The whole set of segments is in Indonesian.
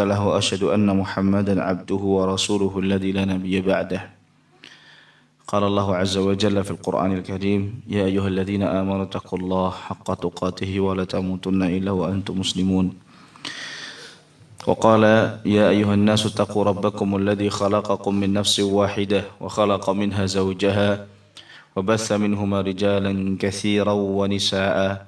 له وأشهد أن محمدا عبده ورسوله الذي لا نبي بعده. قال الله عز وجل في القرآن الكريم يا أيها الذين آمنوا اتقوا الله حق تقاته ولا تموتن إلا وأنتم مسلمون. وقال يا أيها الناس اتقوا ربكم الذي خلقكم من نفس واحدة وخلق منها زوجها وبث منهما رجالا كثيرا ونساء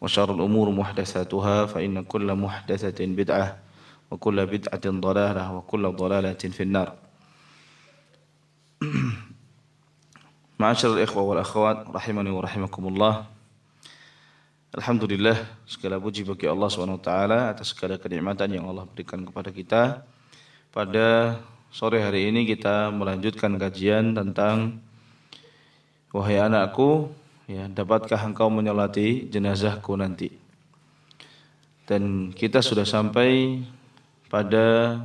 وشر الأمور محدثاتها فإن كل محدثة بدعة وكل بدعة ضلالة وكل ضلالة في النار Ma'asyiral ikhwah wal akhwat rahimani wa rahimakumullah. Alhamdulillah segala puji bagi Allah Subhanahu wa taala atas segala kenikmatan yang Allah berikan kepada kita. Pada sore hari ini kita melanjutkan kajian tentang wahai anakku, ya, dapatkah engkau menyolati jenazahku nanti? Dan kita sudah sampai pada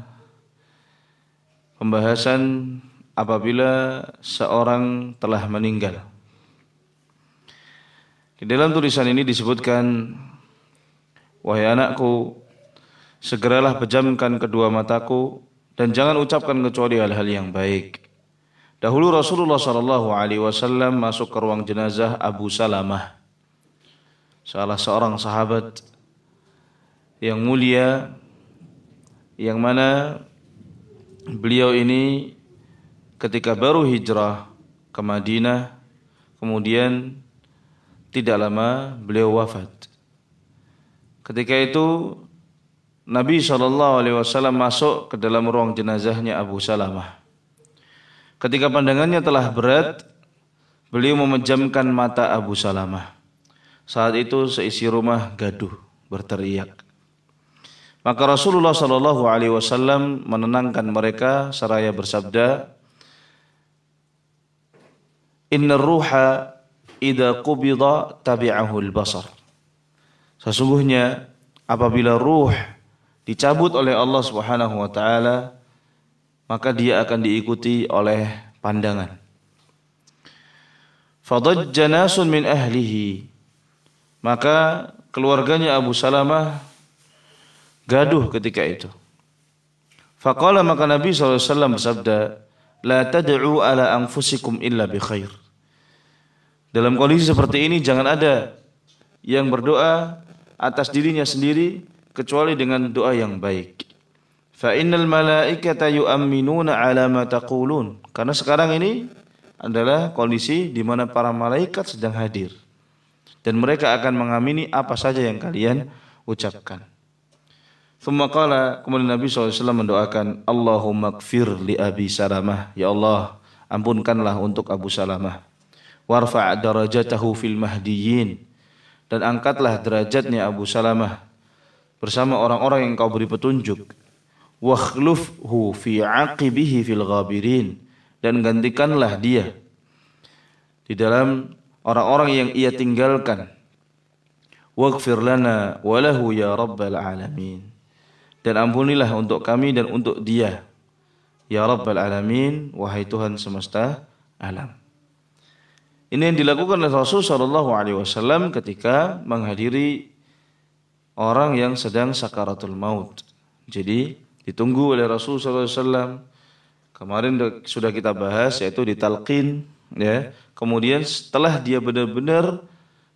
pembahasan apabila seorang telah meninggal. Di dalam tulisan ini disebutkan, Wahai anakku, segeralah pejamkan kedua mataku dan jangan ucapkan kecuali hal-hal yang baik. Dahulu Rasulullah Shallallahu Alaihi Wasallam masuk ke ruang jenazah Abu Salamah, salah seorang sahabat yang mulia, yang mana beliau ini ketika baru hijrah ke Madinah, kemudian tidak lama beliau wafat. Ketika itu Nabi saw masuk ke dalam ruang jenazahnya Abu Salamah. Ketika pandangannya telah berat, beliau memejamkan mata Abu Salamah. Saat itu seisi rumah gaduh, berteriak. Maka Rasulullah Shallallahu Alaihi Wasallam menenangkan mereka seraya bersabda, Inna ruha idha qubida tabi'ahu al-basar. Sesungguhnya apabila ruh dicabut oleh Allah Subhanahu wa taala maka dia akan diikuti oleh pandangan. Fadajja min ahlihi maka keluarganya Abu Salamah gaduh ketika itu. Faqala maka Nabi SAW bersabda, La tad'u ala anfusikum illa bi khair. Dalam kondisi seperti ini jangan ada yang berdoa atas dirinya sendiri kecuali dengan doa yang baik. Fa innal malaikata yu'minuna ala ma taqulun. Karena sekarang ini adalah kondisi di mana para malaikat sedang hadir dan mereka akan mengamini apa saja yang kalian ucapkan. Thumma qala, kemudian Nabi SAW mendoakan, Allahumma kfir li Abi Salamah. Ya Allah, ampunkanlah untuk Abu Salamah. Warfa' darajatahu fil mahdiyin. Dan angkatlah derajatnya Abu Salamah bersama orang-orang yang kau beri petunjuk. Wakhlufhu fi aqibihi fil ghabirin. Dan gantikanlah dia di dalam orang-orang yang ia tinggalkan. Waghfir lana walahu ya rabbal alamin dan ampunilah untuk kami dan untuk dia. Ya Rabbal Alamin, wahai Tuhan semesta alam. Ini yang dilakukan oleh Rasul Shallallahu Alaihi Wasallam ketika menghadiri orang yang sedang sakaratul maut. Jadi ditunggu oleh Rasul Wasallam. Kemarin sudah kita bahas yaitu ditalqin, ya. Kemudian setelah dia benar-benar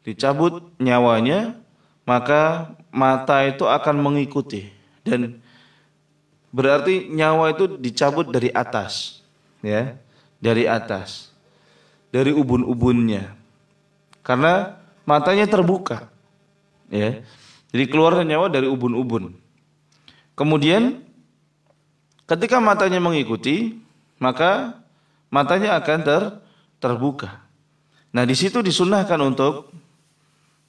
dicabut nyawanya, maka mata itu akan mengikuti. Dan berarti nyawa itu dicabut dari atas ya. Dari atas. Dari ubun-ubunnya. Karena matanya terbuka ya. Jadi keluar nyawa dari ubun-ubun. Kemudian ketika matanya mengikuti maka matanya akan ter terbuka nah di situ disunahkan untuk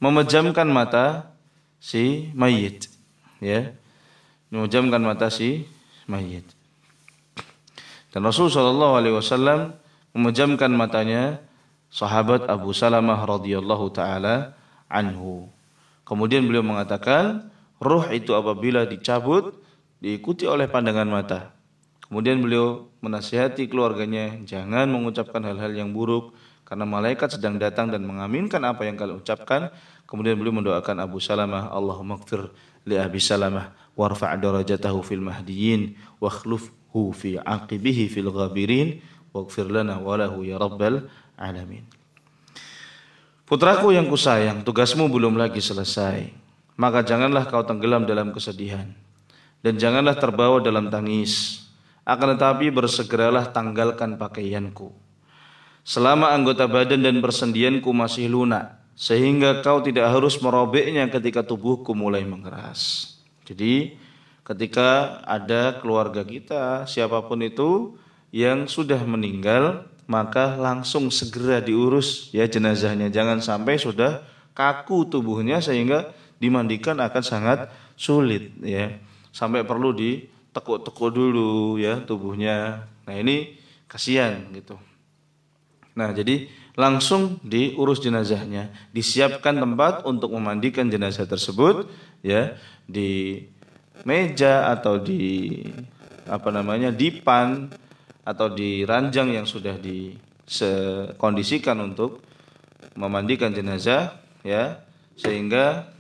memejamkan mata si mayit ya memejamkan mata si mayit. Dan Rasul Shallallahu Alaihi Wasallam memejamkan matanya sahabat Abu Salamah radhiyallahu taala anhu. Kemudian beliau mengatakan, roh itu apabila dicabut diikuti oleh pandangan mata. Kemudian beliau menasihati keluarganya, jangan mengucapkan hal-hal yang buruk karena malaikat sedang datang dan mengaminkan apa yang kalian ucapkan. Kemudian beliau mendoakan Abu Salamah, Allahumma gfir li Abi Salamah warfa' darajatahu fil mahdiyin wa khlufhu fi aqibihi fil ghabirin waghfir lana wa lahu ya rabbal alamin. Putraku yang kusayang, tugasmu belum lagi selesai. Maka janganlah kau tenggelam dalam kesedihan. Dan janganlah terbawa dalam tangis. Akan tetapi bersegeralah tanggalkan pakaianku. Selama anggota badan dan persendianku masih lunak. Sehingga kau tidak harus merobeknya ketika tubuhku mulai mengeras. Jadi ketika ada keluarga kita, siapa pun itu yang sudah meninggal, maka langsung segera diurus ya jenazahnya. Jangan sampai sudah kaku tubuhnya sehingga dimandikan akan sangat sulit ya. Sampai perlu ditekuk-tekuk dulu ya tubuhnya. Nah, ini kasihan gitu. Nah, jadi langsung diurus jenazahnya, disiapkan tempat untuk memandikan jenazah tersebut ya di meja atau di apa namanya dipan atau di ranjang yang sudah dikondisikan untuk memandikan jenazah ya sehingga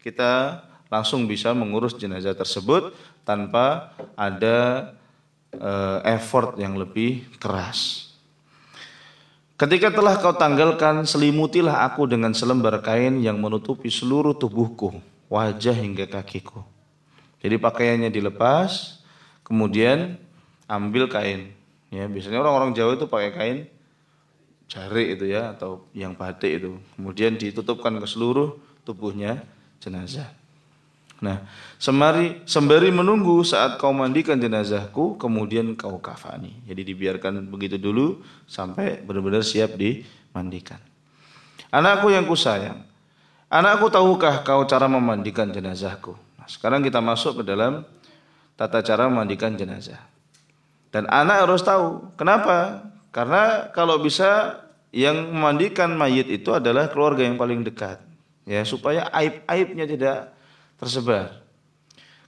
kita langsung bisa mengurus jenazah tersebut tanpa ada uh, effort yang lebih keras. Ketika telah kau tanggalkan, selimutilah aku dengan selembar kain yang menutupi seluruh tubuhku, wajah hingga kakiku. Jadi pakaiannya dilepas, kemudian ambil kain. Ya, biasanya orang-orang Jawa itu pakai kain jari itu ya atau yang batik itu. Kemudian ditutupkan ke seluruh tubuhnya jenazah. Nah, semari sembari menunggu saat kau mandikan jenazahku, kemudian kau kafani. Jadi dibiarkan begitu dulu sampai benar-benar siap dimandikan. Anakku yang kusayang, anakku tahukah kau cara memandikan jenazahku? Nah, sekarang kita masuk ke dalam tata cara memandikan jenazah. Dan anak harus tahu. Kenapa? Karena kalau bisa yang memandikan mayit itu adalah keluarga yang paling dekat. Ya, supaya aib-aibnya tidak tersebar.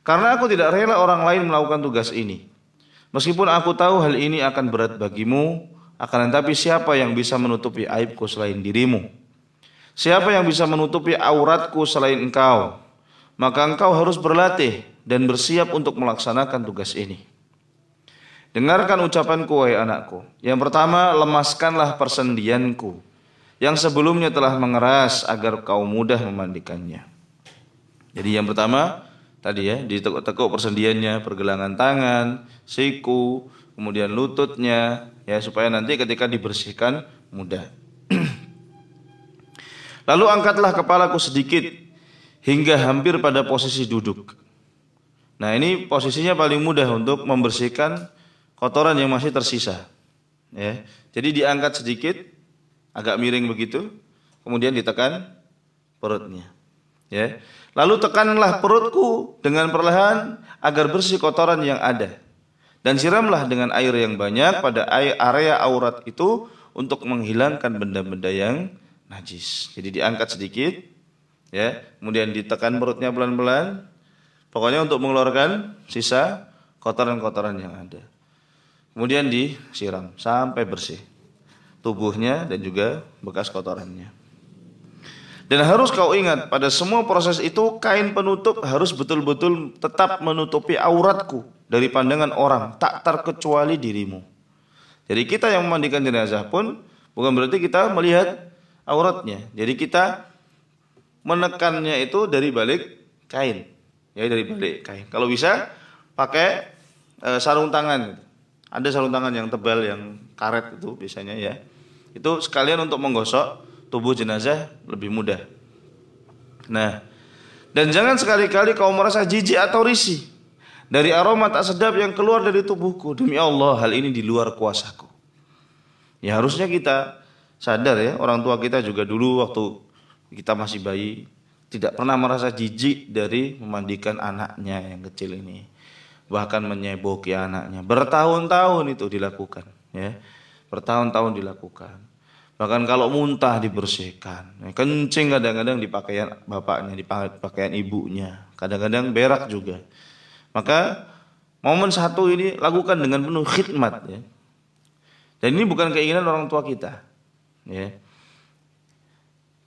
Karena aku tidak rela orang lain melakukan tugas ini. Meskipun aku tahu hal ini akan berat bagimu, akan tetapi siapa yang bisa menutupi aibku selain dirimu? Siapa yang bisa menutupi auratku selain engkau? Maka engkau harus berlatih dan bersiap untuk melaksanakan tugas ini. Dengarkan ucapanku wahai anakku. Yang pertama, lemaskanlah persendianku yang sebelumnya telah mengeras agar kau mudah memandikannya. Jadi yang pertama tadi ya ditekuk-tekuk persendiannya, pergelangan tangan, siku, kemudian lututnya ya supaya nanti ketika dibersihkan mudah. Lalu angkatlah kepalaku sedikit hingga hampir pada posisi duduk. Nah, ini posisinya paling mudah untuk membersihkan kotoran yang masih tersisa. Ya. Jadi diangkat sedikit, agak miring begitu, kemudian ditekan perutnya. Ya. Lalu tekanlah perutku dengan perlahan agar bersih kotoran yang ada. Dan siramlah dengan air yang banyak pada area aurat itu untuk menghilangkan benda-benda yang najis. Jadi diangkat sedikit, ya, kemudian ditekan perutnya pelan-pelan. Pokoknya untuk mengeluarkan sisa kotoran-kotoran yang ada. Kemudian disiram sampai bersih tubuhnya dan juga bekas kotorannya. Dan harus kau ingat pada semua proses itu kain penutup harus betul-betul tetap menutupi auratku dari pandangan orang tak terkecuali dirimu. Jadi kita yang memandikan jenazah pun bukan berarti kita melihat auratnya. Jadi kita menekannya itu dari balik kain. Ya dari balik kain. Kalau bisa pakai e, sarung tangan ada sarung tangan yang tebal yang karet itu biasanya ya. Itu sekalian untuk menggosok tubuh jenazah lebih mudah. Nah, dan jangan sekali-kali kau merasa jijik atau risih dari aroma tak sedap yang keluar dari tubuhku. Demi Allah, hal ini di luar kuasaku. Ya harusnya kita sadar ya, orang tua kita juga dulu waktu kita masih bayi tidak pernah merasa jijik dari memandikan anaknya yang kecil ini bahkan menyeboki anaknya. Bertahun-tahun itu dilakukan, ya. Bertahun-tahun dilakukan. Bahkan kalau muntah dibersihkan. Ya, kencing kadang-kadang di pakaian bapaknya, di pakaian ibunya. Kadang-kadang berak juga. Maka momen satu ini lakukan dengan penuh khidmat ya. Dan ini bukan keinginan orang tua kita. Ya.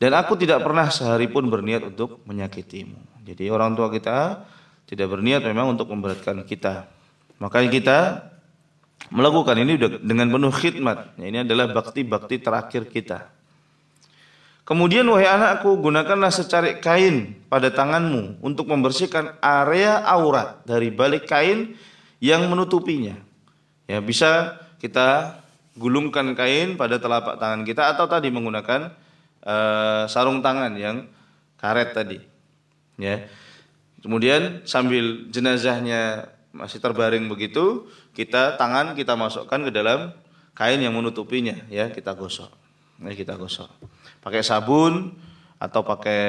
Dan aku tidak pernah sehari pun berniat untuk menyakitimu. Jadi orang tua kita tidak berniat memang untuk memberatkan kita. Makanya kita melakukan ini dengan penuh khidmat. Ini adalah bakti-bakti terakhir kita. Kemudian wahai anakku gunakanlah secarik kain pada tanganmu untuk membersihkan area aurat dari balik kain yang menutupinya. Ya bisa kita gulungkan kain pada telapak tangan kita atau tadi menggunakan uh, sarung tangan yang karet tadi. Ya. Kemudian sambil jenazahnya masih terbaring begitu, kita tangan kita masukkan ke dalam kain yang menutupinya, ya kita gosok. Ya, kita gosok. Pakai sabun atau pakai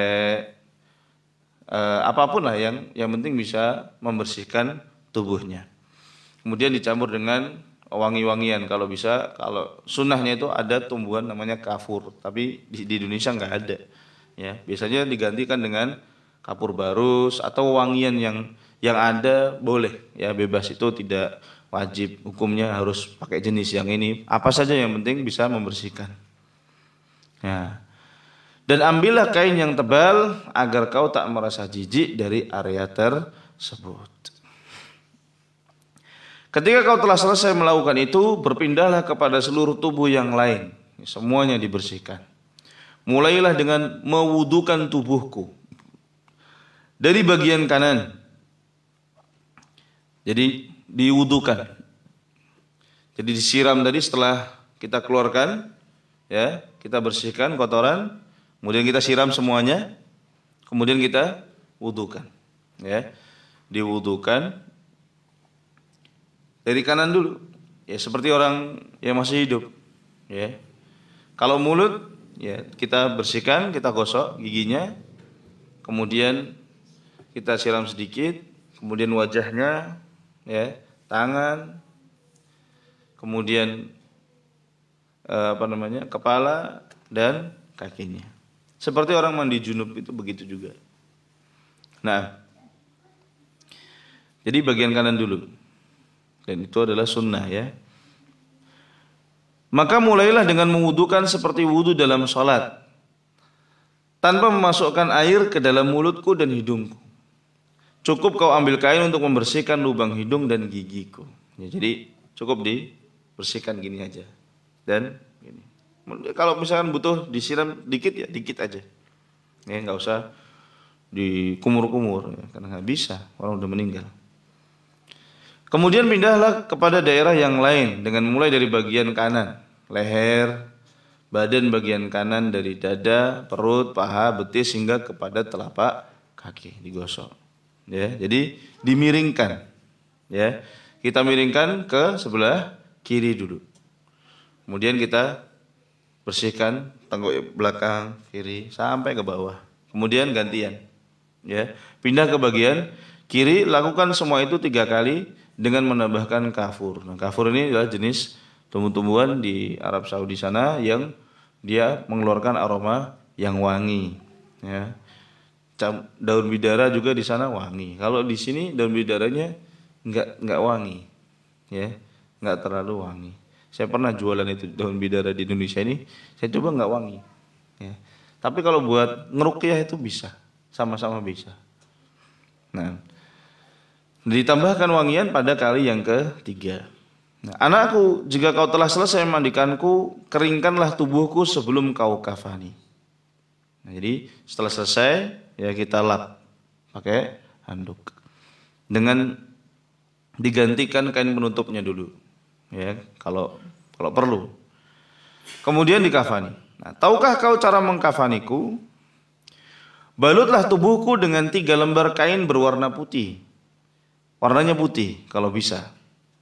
uh, apa pun lah yang yang penting bisa membersihkan tubuhnya. Kemudian dicampur dengan wangi-wangian kalau bisa kalau sunnahnya itu ada tumbuhan namanya kafur tapi di, di Indonesia nggak ada ya biasanya digantikan dengan kapur barus atau wangian yang yang ada boleh ya bebas itu tidak wajib hukumnya harus pakai jenis yang ini apa saja yang penting bisa membersihkan ya dan ambillah kain yang tebal agar kau tak merasa jijik dari area tersebut Ketika kau telah selesai melakukan itu, berpindahlah kepada seluruh tubuh yang lain. Semuanya dibersihkan. Mulailah dengan mewudukan tubuhku. Dari bagian kanan. Jadi diwudukan. Jadi disiram tadi setelah kita keluarkan, ya kita bersihkan kotoran, kemudian kita siram semuanya, kemudian kita wudukan, ya diwudukan dari kanan dulu. Ya seperti orang yang masih hidup. Ya. Kalau mulut ya kita bersihkan, kita gosok giginya. Kemudian kita siram sedikit, kemudian wajahnya ya, tangan kemudian eh, apa namanya? kepala dan kakinya. Seperti orang mandi junub itu begitu juga. Nah, jadi bagian kanan dulu. Dan itu adalah sunnah ya. Maka mulailah dengan mewudukan seperti wudhu dalam sholat. Tanpa memasukkan air ke dalam mulutku dan hidungku. Cukup kau ambil kain untuk membersihkan lubang hidung dan gigiku. Ya, jadi cukup dibersihkan gini aja. Dan gini. Kalau misalkan butuh disiram dikit ya dikit aja. Ya nggak usah dikumur-kumur ya, karena nggak bisa orang udah meninggal. Kemudian pindahlah kepada daerah yang lain dengan mulai dari bagian kanan, leher, badan bagian kanan dari dada, perut, paha, betis hingga kepada telapak kaki digosok. Ya, jadi dimiringkan. Ya. Kita miringkan ke sebelah kiri dulu. Kemudian kita bersihkan tenggok belakang kiri sampai ke bawah. Kemudian gantian. Ya, pindah ke bagian kiri, lakukan semua itu tiga kali dengan menambahkan kafur. Nah, kafur ini adalah jenis tumbuh-tumbuhan di Arab Saudi sana yang dia mengeluarkan aroma yang wangi. Ya. Daun bidara juga di sana wangi. Kalau di sini daun bidaranya nggak nggak wangi, ya nggak terlalu wangi. Saya pernah jualan itu daun bidara di Indonesia ini, saya coba nggak wangi. Ya. Tapi kalau buat ngerukyah itu bisa, sama-sama bisa. Nah, Ditambahkan wangian pada kali yang ketiga. Nah, anakku, jika kau telah selesai memandikanku, keringkanlah tubuhku sebelum kau kafani. Nah, jadi setelah selesai, ya kita lap pakai handuk. Dengan digantikan kain penutupnya dulu. Ya, kalau kalau perlu. Kemudian dikafani. Nah, tahukah kau cara mengkafaniku? Balutlah tubuhku dengan tiga lembar kain berwarna putih warnanya putih kalau bisa.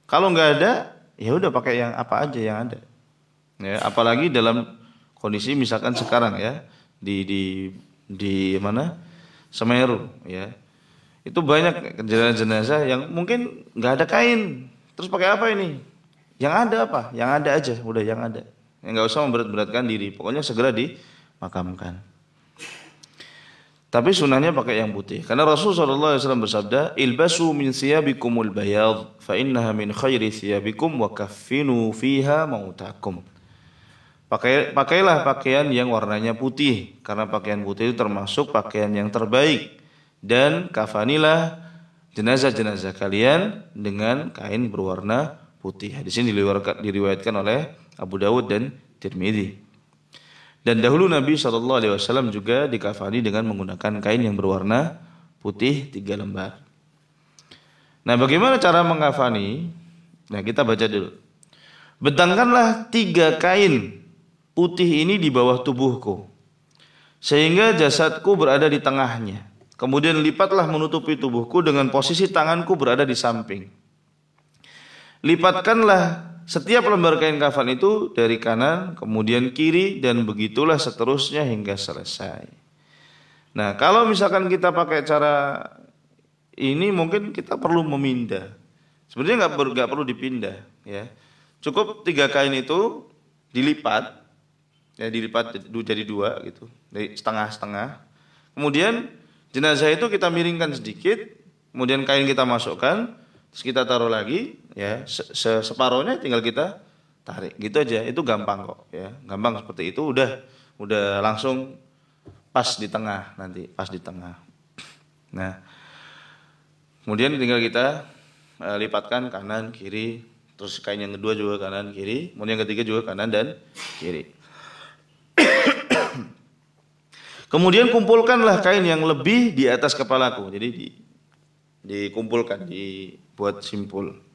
Kalau nggak ada, ya udah pakai yang apa aja yang ada. Ya, apalagi dalam kondisi misalkan sekarang ya di di di mana Semeru ya. Itu banyak jenazah-jenazah yang mungkin nggak ada kain. Terus pakai apa ini? Yang ada apa? Yang ada aja, udah yang ada. Yang nggak usah memberat-beratkan diri. Pokoknya segera dimakamkan. Tapi sunnahnya pakai yang putih. Karena Rasulullah SAW bersabda, Ilbasu min siyabikumul bayad, fa innaha min khairi siyabikum wa kaffinu fiha mautakum. Pakai, pakailah pakaian yang warnanya putih, karena pakaian putih itu termasuk pakaian yang terbaik. Dan kafanilah jenazah-jenazah kalian dengan kain berwarna putih. Di sini diriwayatkan oleh Abu Dawud dan Tirmidzi. Dan dahulu Nabi Shallallahu Alaihi Wasallam juga dikafani dengan menggunakan kain yang berwarna putih tiga lembar. Nah, bagaimana cara mengkafani? Nah, kita baca dulu. Betangkanlah tiga kain putih ini di bawah tubuhku, sehingga jasadku berada di tengahnya. Kemudian lipatlah menutupi tubuhku dengan posisi tanganku berada di samping. Lipatkanlah setiap lembar kain kafan itu dari kanan, kemudian kiri, dan begitulah seterusnya hingga selesai. Nah, kalau misalkan kita pakai cara ini, mungkin kita perlu memindah. Sebenarnya nggak perlu, perlu dipindah, ya. Cukup tiga kain itu dilipat, ya dilipat jadi dua gitu, dari setengah-setengah. Kemudian jenazah itu kita miringkan sedikit, kemudian kain kita masukkan, terus kita taruh lagi, ya. Se separohnya tinggal kita tarik. Gitu aja. Itu gampang kok ya. Gampang seperti itu. Udah udah langsung pas di tengah nanti pas di tengah. Nah kemudian tinggal kita uh, lipatkan kanan kiri terus kain yang kedua juga kanan kiri kemudian yang ketiga juga kanan dan kiri kemudian kumpulkanlah kain yang lebih di atas kepalaku jadi di dikumpulkan dibuat simpul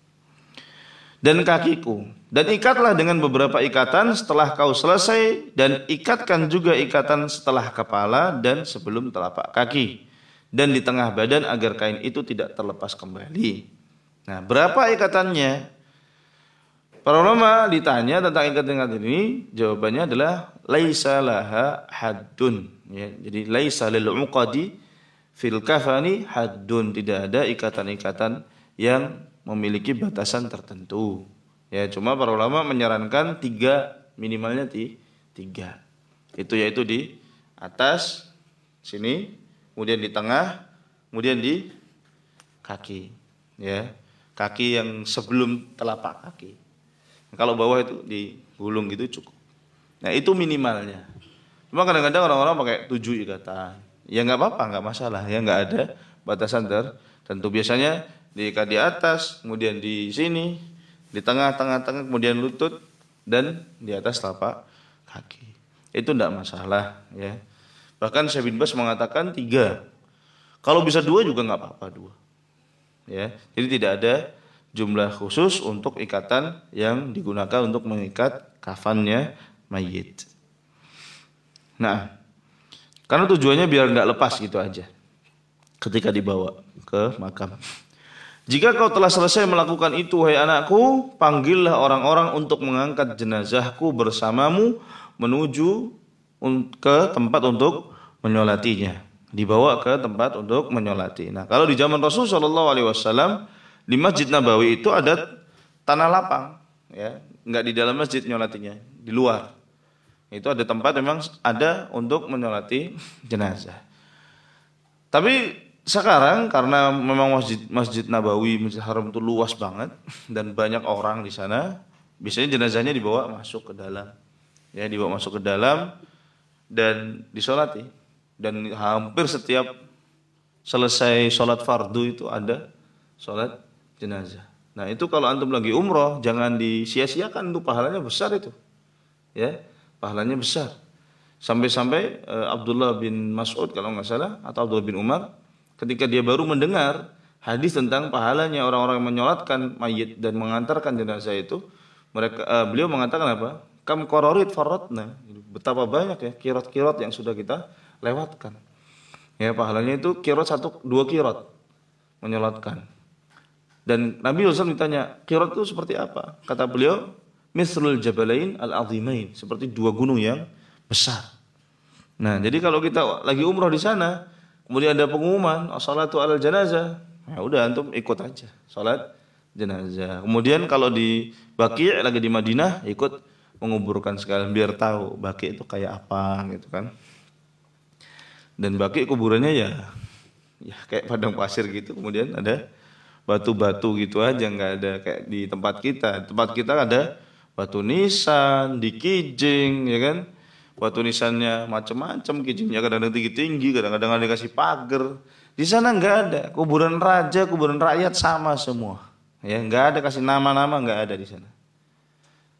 dan kakiku. Dan ikatlah dengan beberapa ikatan setelah kau selesai dan ikatkan juga ikatan setelah kepala dan sebelum telapak kaki dan di tengah badan agar kain itu tidak terlepas kembali. Nah, berapa ikatannya? Para ulama ditanya tentang ikatan-ikatan ini, jawabannya adalah laisa laha haddun. Ya, jadi laisa lil uqadi fil kafani haddun. Tidak ada ikatan-ikatan yang memiliki batasan tertentu. Ya, cuma para ulama menyarankan tiga minimalnya di tiga. Itu yaitu di atas sini, kemudian di tengah, kemudian di kaki. Ya, kaki yang sebelum telapak kaki. Kalau bawah itu di gulung gitu cukup. Nah itu minimalnya. Cuma kadang-kadang orang-orang pakai tujuh ikatan. Ya nggak apa-apa, nggak masalah. Ya nggak ada batasan tertentu. Biasanya diikat di atas, kemudian di sini, di tengah-tengah-tengah, kemudian lutut dan di atas telapak kaki. Itu tidak masalah ya. Bahkan Syekh bin Bas mengatakan tiga. Kalau bisa dua juga nggak apa-apa dua. Ya, jadi tidak ada jumlah khusus untuk ikatan yang digunakan untuk mengikat kafannya mayit. Nah, karena tujuannya biar nggak lepas gitu aja ketika dibawa ke makam. Jika kau telah selesai melakukan itu, hai anakku, panggillah orang-orang untuk mengangkat jenazahku bersamamu menuju ke tempat untuk menyolatinya. Dibawa ke tempat untuk menyolati. Nah, kalau di zaman Rasul Shallallahu Alaihi Wasallam di Masjid Nabawi itu ada tanah lapang, ya, nggak di dalam masjid nyolatinya, di luar. Itu ada tempat memang ada untuk menyolati jenazah. Tapi sekarang karena memang masjid Masjid Nabawi Masjid Haram itu luas banget dan banyak orang di sana, biasanya jenazahnya dibawa masuk ke dalam. Ya, dibawa masuk ke dalam dan disolati. Dan hampir setiap selesai sholat fardu itu ada sholat jenazah. Nah itu kalau antum lagi umroh jangan disia-siakan itu pahalanya besar itu, ya pahalanya besar. Sampai-sampai uh, Abdullah bin Mas'ud kalau nggak salah atau Abdullah bin Umar ketika dia baru mendengar hadis tentang pahalanya orang-orang yang menyolatkan mayit dan mengantarkan jenazah itu, mereka uh, beliau mengatakan apa? Kam kororit farotna. Betapa banyak ya kirot-kirot yang sudah kita lewatkan. Ya pahalanya itu kirot satu dua kirot menyolatkan. Dan Nabi SAW ditanya, kirot itu seperti apa? Kata beliau, misrul jabalain al-azimain. Seperti dua gunung yang besar. Nah, jadi kalau kita lagi umroh di sana, kemudian ada pengumuman salatu alal jenazah ya udah antum ikut aja salat jenazah kemudian kalau di Baki lagi di Madinah ikut menguburkan sekalian biar tahu Baki itu kayak apa gitu kan dan Baki kuburannya ya ya kayak padang pasir gitu kemudian ada batu-batu gitu aja nggak ada kayak di tempat kita. Tempat kita ada batu nisan di kijing ya kan? Batu nisannya macam-macam kijingnya kadang-kadang tinggi-tinggi kadang-kadang ada kasih pagar. Di sana nggak ada. Kuburan raja kuburan rakyat sama semua. Ya nggak ada kasih nama-nama nggak ada di sana.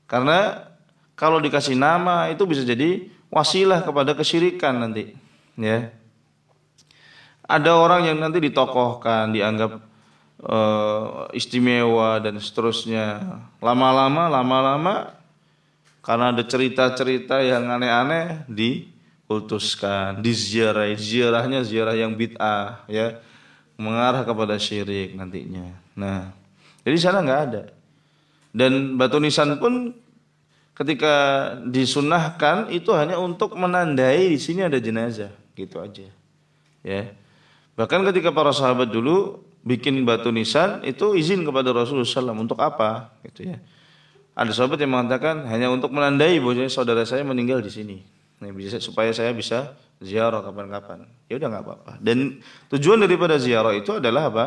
Karena kalau dikasih nama itu bisa jadi wasilah kepada kesyirikan nanti ya. Ada orang yang nanti ditokohkan dianggap uh, istimewa dan seterusnya lama-lama lama-lama karena ada cerita-cerita yang aneh-aneh dikultuskan, diziarahi. Ziarahnya ziarah yang bid'ah ya, mengarah kepada syirik nantinya. Nah, jadi sana nggak ada. Dan batu nisan pun ketika disunahkan itu hanya untuk menandai di sini ada jenazah, gitu aja. Ya. Bahkan ketika para sahabat dulu bikin batu nisan itu izin kepada Rasulullah SAW untuk apa, gitu ya ada sahabat yang mengatakan hanya untuk menandai bahwa saudara saya meninggal di sini. Nah, bisa supaya saya bisa ziarah kapan-kapan. Ya udah nggak apa-apa. Dan tujuan daripada ziarah itu adalah apa?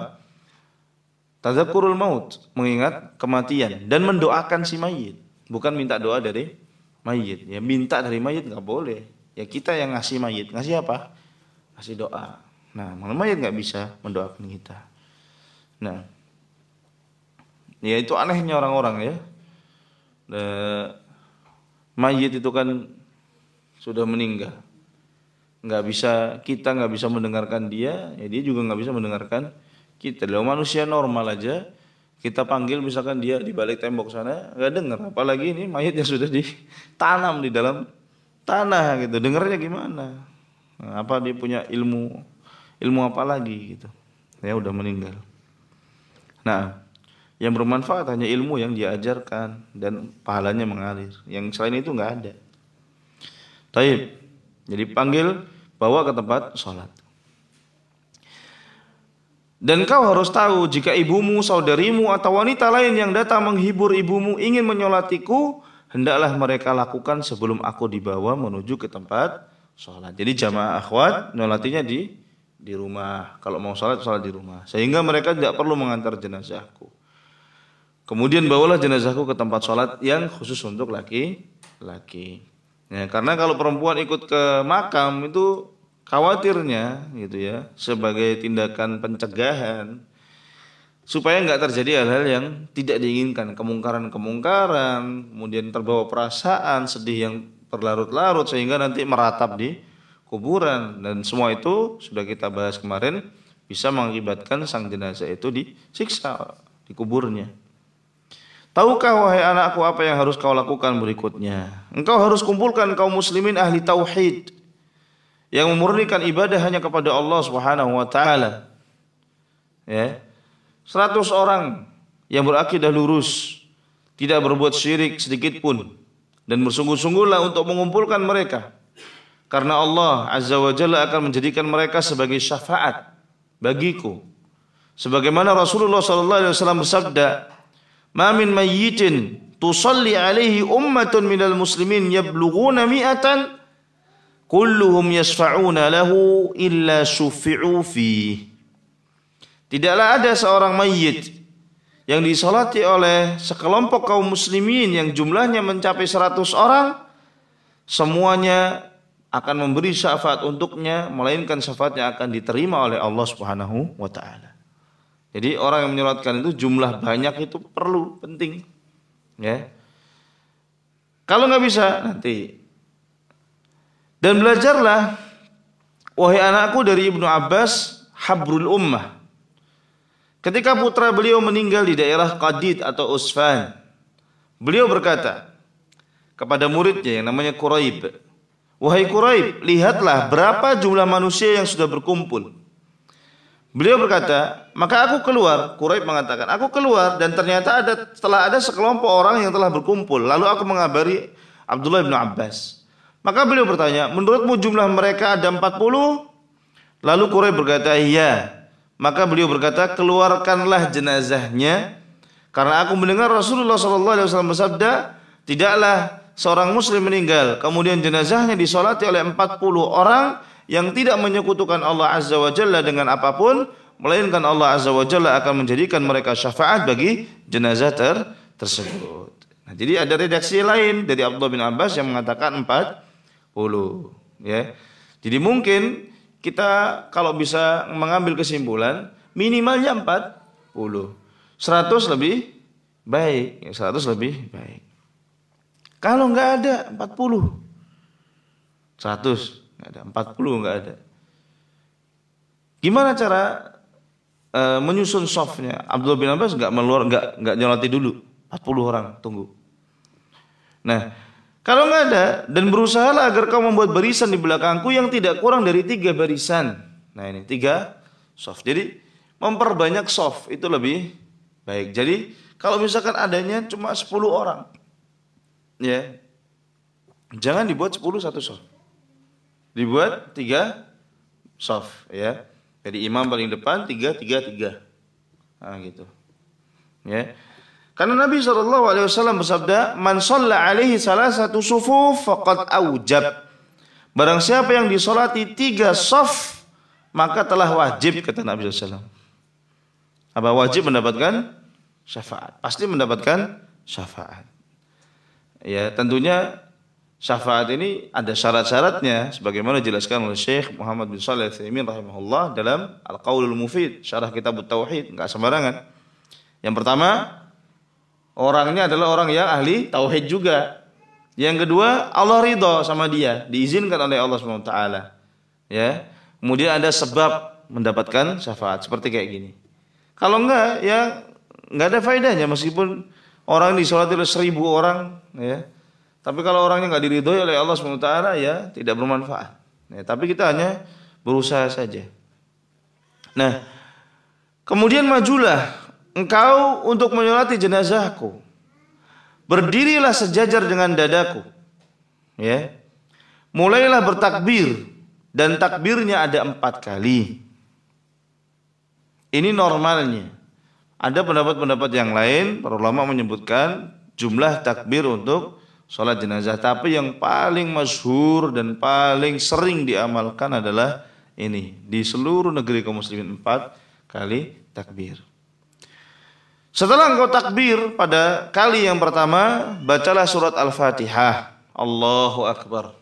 Tadzakurul maut, mengingat kematian dan mendoakan si mayit. Bukan minta doa dari mayit. Ya minta dari mayit nggak boleh. Ya kita yang ngasih mayit, ngasih apa? Ngasih doa. Nah, malah mayit nggak bisa mendoakan kita. Nah, ya itu anehnya orang-orang ya. Nah, mayit itu kan sudah meninggal. Nggak bisa kita nggak bisa mendengarkan dia ya dia juga nggak bisa mendengarkan kita. Loh manusia normal aja. Kita panggil misalkan dia di balik tembok sana nggak dengar apalagi ini mayit yang sudah ditanam di dalam tanah gitu. Dengarnya gimana? Nah, apa dia punya ilmu ilmu apa lagi gitu? Ya udah meninggal nah yang bermanfaat hanya ilmu yang diajarkan dan pahalanya mengalir. Yang selain itu nggak ada. Taib. Jadi panggil bawa ke tempat sholat. Dan kau harus tahu jika ibumu, saudarimu atau wanita lain yang datang menghibur ibumu ingin menyolatiku, hendaklah mereka lakukan sebelum aku dibawa menuju ke tempat sholat. Jadi jamaah akhwat nyolatinya di di rumah. Kalau mau sholat, sholat di rumah. Sehingga mereka tidak perlu mengantar jenazahku. Kemudian bawalah jenazahku ke tempat sholat yang khusus untuk laki-laki. Ya, karena kalau perempuan ikut ke makam itu khawatirnya gitu ya sebagai tindakan pencegahan supaya nggak terjadi hal-hal yang tidak diinginkan kemungkaran-kemungkaran kemudian terbawa perasaan sedih yang berlarut-larut sehingga nanti meratap di kuburan dan semua itu sudah kita bahas kemarin bisa mengakibatkan sang jenazah itu disiksa di kuburnya Tahukah wahai anakku apa yang harus kau lakukan berikutnya? Engkau harus kumpulkan kaum muslimin ahli tauhid yang memurnikan ibadah hanya kepada Allah Subhanahu wa taala. Ya. 100 orang yang berakidah lurus, tidak berbuat syirik sedikit pun dan bersungguh-sungguhlah untuk mengumpulkan mereka. Karena Allah Azza wa Jalla akan menjadikan mereka sebagai syafaat bagiku. Sebagaimana Rasulullah sallallahu alaihi wasallam bersabda, ma min mayyitin tusalli alaihi ummatun minal muslimin yablughuna mi'atan kulluhum yasfa'una lahu illa syufi'u fi Tidaklah ada seorang mayit yang disolati oleh sekelompok kaum muslimin yang jumlahnya mencapai 100 orang semuanya akan memberi syafaat untuknya melainkan syafaatnya akan diterima oleh Allah Subhanahu wa taala. Jadi orang yang menyolatkan itu jumlah banyak itu perlu penting. Ya. Kalau nggak bisa nanti. Dan belajarlah wahai anakku dari Ibnu Abbas habrul ummah. Ketika putra beliau meninggal di daerah Qadid atau Usfan, beliau berkata kepada muridnya yang namanya Quraib, "Wahai Quraib, lihatlah berapa jumlah manusia yang sudah berkumpul." Beliau berkata, maka aku keluar. Quraib mengatakan, aku keluar dan ternyata ada setelah ada sekelompok orang yang telah berkumpul. Lalu aku mengabari Abdullah bin Abbas. Maka beliau bertanya, menurutmu jumlah mereka ada 40? Lalu Quraib berkata, "Iya." Maka beliau berkata, "Keluarkanlah jenazahnya karena aku mendengar Rasulullah wasallam bersabda, tidaklah seorang muslim meninggal kemudian jenazahnya disolati oleh 40 orang yang tidak menyekutukan Allah Azza wa Jalla dengan apa pun melainkan Allah Azza wa Jalla akan menjadikan mereka syafaat bagi jenazah ter tersebut. Nah, jadi ada redaksi lain dari Abdullah bin Abbas yang mengatakan 40 ya. Jadi mungkin kita kalau bisa mengambil kesimpulan minimalnya 40. 100 lebih baik, 100 lebih baik. Kalau nggak ada 40, 100 nggak ada, 40 nggak ada. Gimana cara uh, menyusun softnya? Abdul bin Abbas nggak meluar, nggak nggak nyolati dulu, 40 orang tunggu. Nah, kalau nggak ada dan berusahalah agar kau membuat barisan di belakangku yang tidak kurang dari tiga barisan. Nah ini tiga soft. Jadi memperbanyak soft itu lebih Baik, jadi kalau misalkan adanya cuma 10 orang, ya, jangan dibuat 10 satu soft. Dibuat tiga soft, ya. Jadi imam paling depan, tiga, tiga, tiga. Nah, gitu. Ya. Karena Nabi SAW bersabda, Man alaihi salah satu sufuf faqad awjab. Barang siapa yang disolati tiga soft, maka telah wajib, kata Nabi SAW. Apa wajib mendapatkan syafaat. Pasti mendapatkan syafaat. Ya, tentunya syafaat ini ada syarat-syaratnya sebagaimana dijelaskan oleh Syekh Muhammad bin Shalih Al-Utsaimin rahimahullah dalam Al-Qaulul Mufid, syarah kitab Tauhid, enggak sembarangan. Yang pertama, orangnya adalah orang yang ahli tauhid juga. Yang kedua, Allah ridho sama dia, diizinkan oleh Allah SWT. Ya. Kemudian ada sebab mendapatkan syafaat seperti kayak gini. Kalau enggak, ya nggak ada faedahnya meskipun orang disolati oleh seribu orang ya. Tapi kalau orangnya nggak diridhoi oleh Allah swt ya tidak bermanfaat. Ya, tapi kita hanya berusaha saja. Nah kemudian majulah engkau untuk menyolati jenazahku. Berdirilah sejajar dengan dadaku ya. Mulailah bertakbir dan takbirnya ada empat kali. Ini normalnya ada pendapat-pendapat yang lain, para ulama menyebutkan jumlah takbir untuk sholat jenazah. Tapi yang paling masyhur dan paling sering diamalkan adalah ini. Di seluruh negeri kaum muslimin empat kali takbir. Setelah engkau takbir pada kali yang pertama, bacalah surat Al-Fatihah. Allahu Akbar.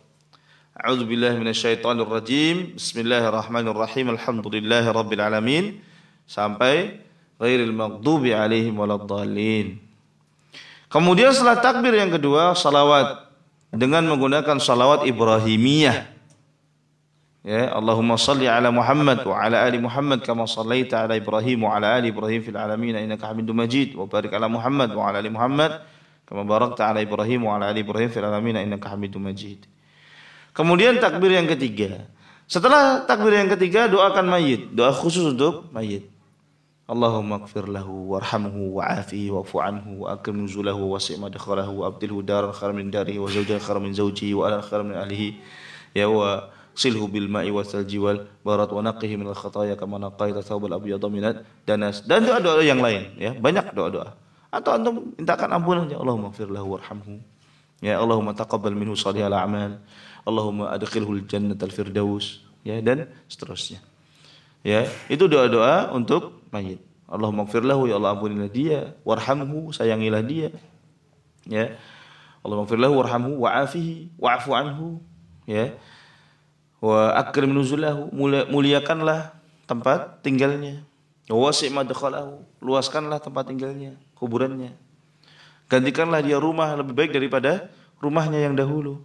A'udzu billahi minasyaitonir rajim. Bismillahirrahmanirrahim. Alhamdulillahi alamin. Sampai ghairil maghdubi alaihim waladdallin. Kemudian setelah takbir yang kedua salawat dengan menggunakan salawat Ibrahimiyah. Ya, Allahumma salli ala Muhammad wa ala ali Muhammad kama sallaita ala Ibrahim wa ala ali Ibrahim fil alamin innaka Hamidum Majid wa barik ala Muhammad wa ala ali Muhammad kama barakta ala Ibrahim wa ala ali Ibrahim fil alamin innaka Hamidum Majid. Kemudian takbir yang ketiga. Setelah takbir yang ketiga doakan mayit, doa khusus untuk mayit. Allahumma ighfir lahu warhamhu wa'afihi wa'fu anhu wa akrim nuzulahu wa si' wa abdilhu daran khairan min darihi wa zawjan khairan min zawjihi wa ahlan khairan min ya wa silhu bil ma'i wa wal barat wa naqihi min al khataya kama naqaita thawbal abyad min danas. Dan doa-doa yang lain ya. Banyak doa-doa. Atau antum mintakan ampunan ya Allahumma ighfir lahu warhamhu. Ya Allahumma taqabbal minhu salihal a'mal. Allahumma adkhilhu al jannatal firdaus. Ya dan seterusnya Ya, itu doa-doa untuk mayit. Allahumma lahu ya Allah ampunilah dia, warhamhu sayangilah dia. Ya. Allahumma lahu warhamhu wa'afihi wa'fu anhu. Ya. Wa akrim nuzulahu, muliakanlah tempat tinggalnya. Wasi' madkhalahu, luaskanlah tempat tinggalnya, kuburannya. Gantikanlah dia rumah lebih baik daripada rumahnya yang dahulu.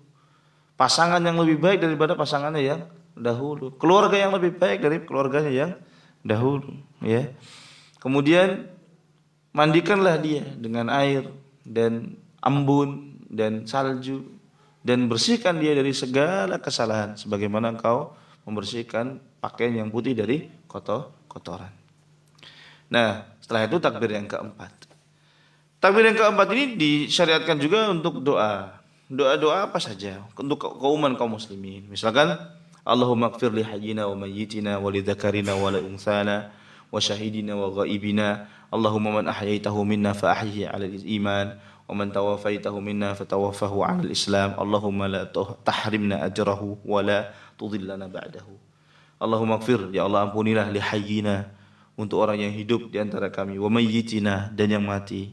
Pasangan yang lebih baik daripada pasangannya yang dahulu. Keluarga yang lebih baik dari keluarganya yang dahulu, ya. Kemudian mandikanlah dia dengan air dan embun dan salju dan bersihkan dia dari segala kesalahan sebagaimana engkau membersihkan pakaian yang putih dari kotor kotoran. Nah, setelah itu takbir yang keempat. Takbir yang keempat ini disyariatkan juga untuk doa. Doa-doa apa saja untuk kauman kaum muslimin. Misalkan Wa syahidina wa ghaibina. Allahumma man ahyaitahu minna fa ahyihi 'ala al-iman wa man tawaffaitahu minna fa tawaffahu 'ala al-islam Allahumma la tahrimna ajrahu wa la tudillana ba'dahu. Allahumma ighfir ya Allah ampunilah li hayyina untuk orang yang hidup di antara kami. Wa mayyitina dan yang mati.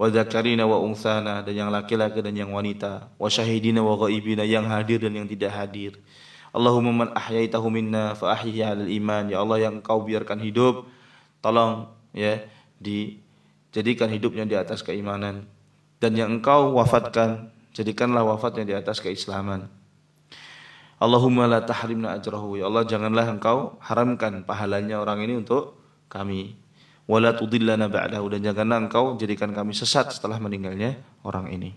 Wa dzakarina wa unsana dan yang laki-laki dan yang wanita. Wa syahidina wa ghaibina yang hadir dan yang tidak hadir Allahumma man ahyaitahu minna fa ahyihi 'alal iman. Ya Allah yang kau biarkan hidup tolong ya dijadikan hidupnya di atas keimanan. Dan yang engkau wafatkan jadikanlah wafatnya di atas keislaman. Allahumma la tahrimna ajrahu. Ya Allah janganlah engkau haramkan pahalanya orang ini untuk kami. Wala tudillana ba'dahu. Dan janganlah engkau jadikan kami sesat setelah meninggalnya orang ini.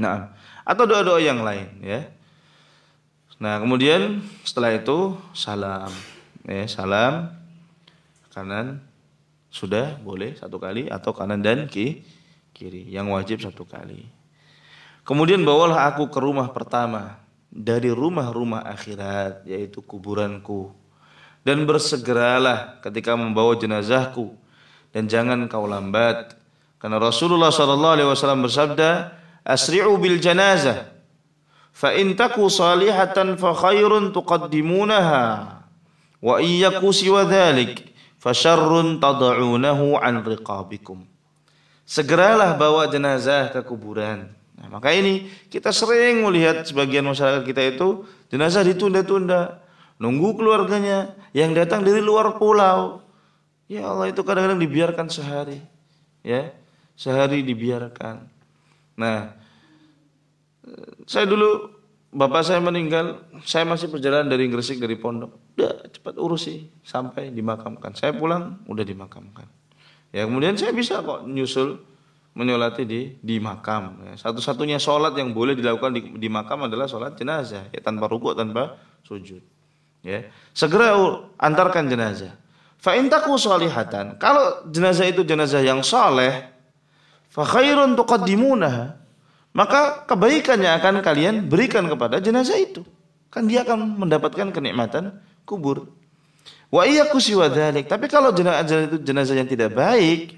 Nah atau doa-doa yang lain ya nah kemudian setelah itu salam. Ya salam kanan sudah boleh satu kali atau kanan dan ki, kiri. Yang wajib satu kali. Kemudian bawalah aku ke rumah pertama dari rumah-rumah akhirat yaitu kuburanku. Dan bersegeralah ketika membawa jenazahku. Dan jangan kau lambat. Karena Rasulullah sallallahu alaihi wasallam bersabda asri'u bil janazah fa in taku salihatan fa khairun tuqaddimunaha wa iyyaku siwa dhalik fasyarrun tad'unahu an riqabikum. Segeralah bawa jenazah ke kuburan. Nah, maka ini kita sering melihat sebagian masyarakat kita itu jenazah ditunda-tunda, nunggu keluarganya yang datang dari luar pulau. Ya Allah itu kadang-kadang dibiarkan sehari. Ya, sehari dibiarkan. Nah, saya dulu bapak saya meninggal, saya masih perjalanan dari Gresik dari pondok udah cepat urus sih sampai dimakamkan. Saya pulang udah dimakamkan. Ya kemudian saya bisa kok nyusul menyolati di di makam. Ya, Satu-satunya sholat yang boleh dilakukan di, di makam adalah sholat jenazah, ya tanpa rukuk tanpa sujud. Ya segera antarkan jenazah. Fa intaku. Kalau jenazah itu jenazah yang soleh, fa khairun tuqaddimunaha. Maka kebaikan yang akan kalian berikan kepada jenazah itu. Kan dia akan mendapatkan kenikmatan kubur. Wa iya siwa dzalik. Tapi kalau jenazah itu jenazah yang tidak baik,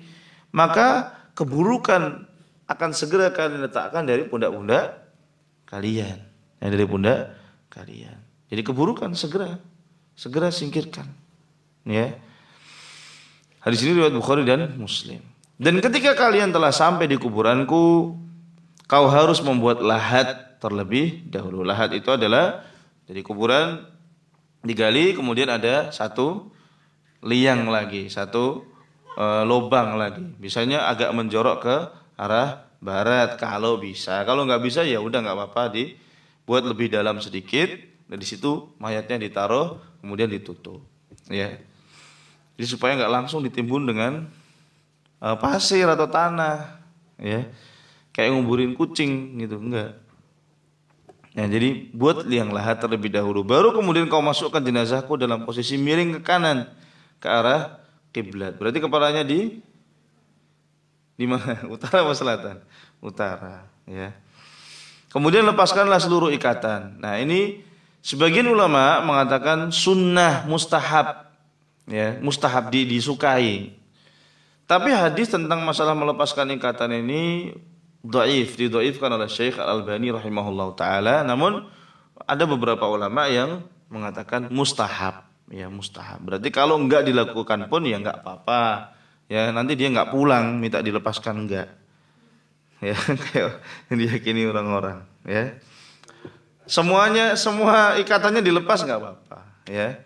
maka keburukan akan segera kalian letakkan dari pundak-pundak kalian. Ya, dari pundak kalian. Jadi keburukan segera segera singkirkan. Ya. Hadis ini riwayat Bukhari dan Muslim. Dan ketika kalian telah sampai di kuburanku, kau harus membuat lahat terlebih dahulu. Lahat itu adalah jadi kuburan digali kemudian ada satu liang lagi, satu e, lubang lagi. Biasanya agak menjorok ke arah barat kalau bisa. Kalau nggak bisa ya udah nggak apa-apa dibuat lebih dalam sedikit. Dan di situ mayatnya ditaruh kemudian ditutup. Ya. Jadi supaya nggak langsung ditimbun dengan e, pasir atau tanah. Ya. Kayak nguburin kucing gitu, enggak. Ya, jadi buat liang lahat terlebih dahulu. Baru kemudian kau masukkan jenazahku dalam posisi miring ke kanan ke arah kiblat. Berarti kepalanya di di mana? Utara atau selatan? Utara, ya. Kemudian lepaskanlah seluruh ikatan. Nah, ini sebagian ulama mengatakan sunnah mustahab ya, mustahab di, disukai. Tapi hadis tentang masalah melepaskan ikatan ini dhaif didhaifkan oleh Syekh Al-Albani rahimahullah taala. Namun ada beberapa ulama yang mengatakan mustahab. Ya mustahab. Berarti kalau enggak dilakukan pun ya enggak apa-apa. Ya nanti dia enggak pulang minta dilepaskan enggak. Ya kayak diyakini orang-orang ya. Semuanya semua ikatannya dilepas enggak apa-apa ya.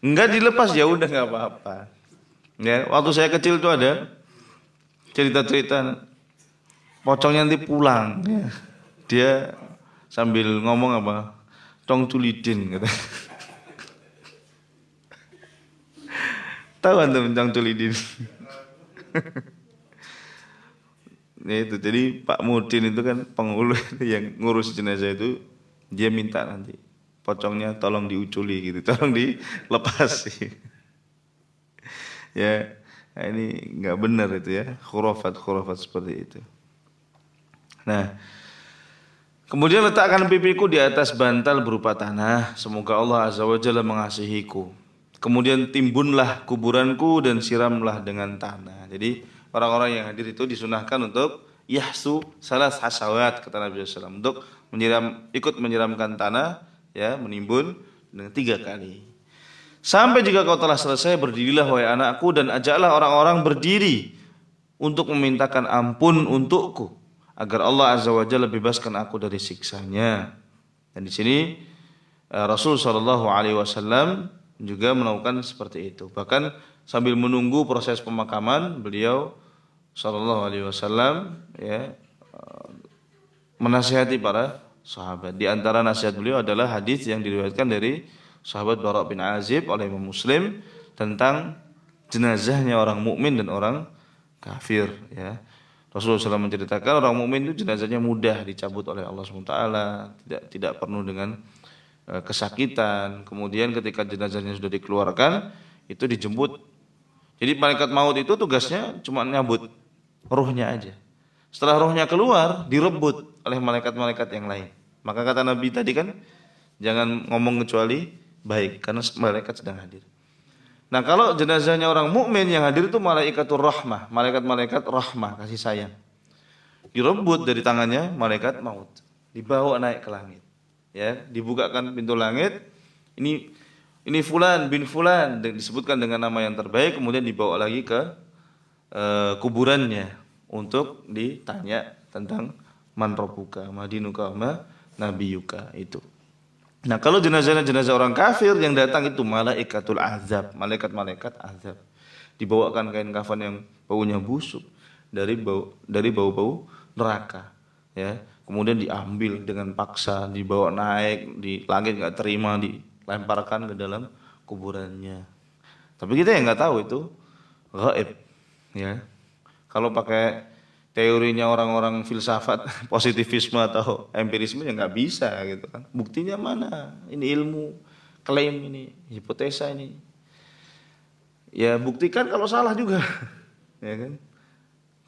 Enggak dilepas ya udah enggak apa-apa. Ya waktu saya kecil tuh ada cerita-cerita pocongnya nanti pulang. Ya. Dia sambil ngomong apa? Tong tulidin kata. Tahu antum tong tulidin? ya itu jadi Pak Mudin itu kan penghulu yang ngurus jenazah itu dia minta nanti pocongnya tolong diuculi gitu, tolong dilepas. ya, ini nggak benar itu ya, khurafat khurafat seperti itu. Nah, Kemudian letakkan pipiku di atas bantal berupa tanah. Semoga Allah Azza wa Jalla mengasihiku. Kemudian timbunlah kuburanku dan siramlah dengan tanah. Jadi orang-orang yang hadir itu disunahkan untuk yahsu salah hasawat kata Nabi SAW untuk menyiram ikut menyiramkan tanah ya menimbun dengan tiga kali. Sampai jika kau telah selesai berdirilah wahai anakku dan ajaklah orang-orang berdiri untuk memintakan ampun untukku agar Allah Azza wa Jalla bebaskan aku dari siksanya. Dan di sini eh, Rasul Shallallahu Alaihi Wasallam juga melakukan seperti itu. Bahkan sambil menunggu proses pemakaman, beliau Shallallahu Alaihi Wasallam ya eh, menasihati para sahabat. Di antara nasihat beliau adalah hadis yang diriwayatkan dari sahabat Barak bin Azib oleh Imam Muslim tentang jenazahnya orang mukmin dan orang kafir ya Rasulullah SAW menceritakan orang mukmin itu jenazahnya mudah dicabut oleh Allah SWT, tidak tidak penuh dengan e, kesakitan. Kemudian ketika jenazahnya sudah dikeluarkan, itu dijemput. Jadi malaikat maut itu tugasnya cuma nyabut rohnya aja. Setelah rohnya keluar, direbut oleh malaikat-malaikat yang lain. Maka kata Nabi tadi kan, jangan ngomong kecuali baik karena malaikat sedang hadir. Nah kalau jenazahnya orang mukmin yang hadir itu malaikatur rahmah, malaikat-malaikat rahmah, kasih sayang. Direbut dari tangannya malaikat maut, dibawa naik ke langit. Ya, dibukakan pintu langit. Ini ini fulan bin fulan disebutkan dengan nama yang terbaik kemudian dibawa lagi ke uh, kuburannya untuk ditanya tentang man rabbuka madinuka ma nabiyuka itu. Nah kalau jenazah-jenazah orang kafir yang datang itu malaikatul azab, malaikat-malaikat azab. Dibawakan kain kafan yang baunya busuk dari bau dari bau-bau neraka. Ya, kemudian diambil dengan paksa, dibawa naik di langit nggak terima, dilemparkan ke dalam kuburannya. Tapi kita yang nggak tahu itu gaib. Ya, kalau pakai teorinya orang-orang filsafat positivisme atau empirisme ya nggak bisa gitu kan. Buktinya mana? Ini ilmu klaim ini hipotesa ini. Ya buktikan kalau salah juga ya kan?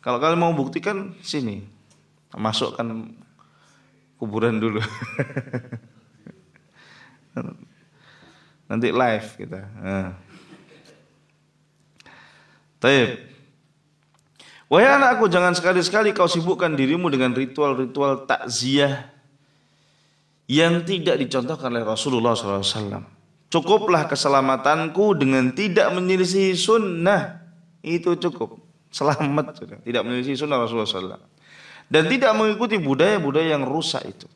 Kalau kalian mau buktikan sini. Masukkan kuburan dulu. Nanti live kita. Nah. Taib. Wahai anakku, jangan sekali-sekali kau sibukkan dirimu dengan ritual-ritual takziah yang tidak dicontohkan oleh Rasulullah SAW. Cukuplah keselamatanku dengan tidak menyelisih sunnah. Itu cukup. Selamat sudah. Tidak menyelisih sunnah Rasulullah SAW. Dan tidak mengikuti budaya-budaya yang rusak itu.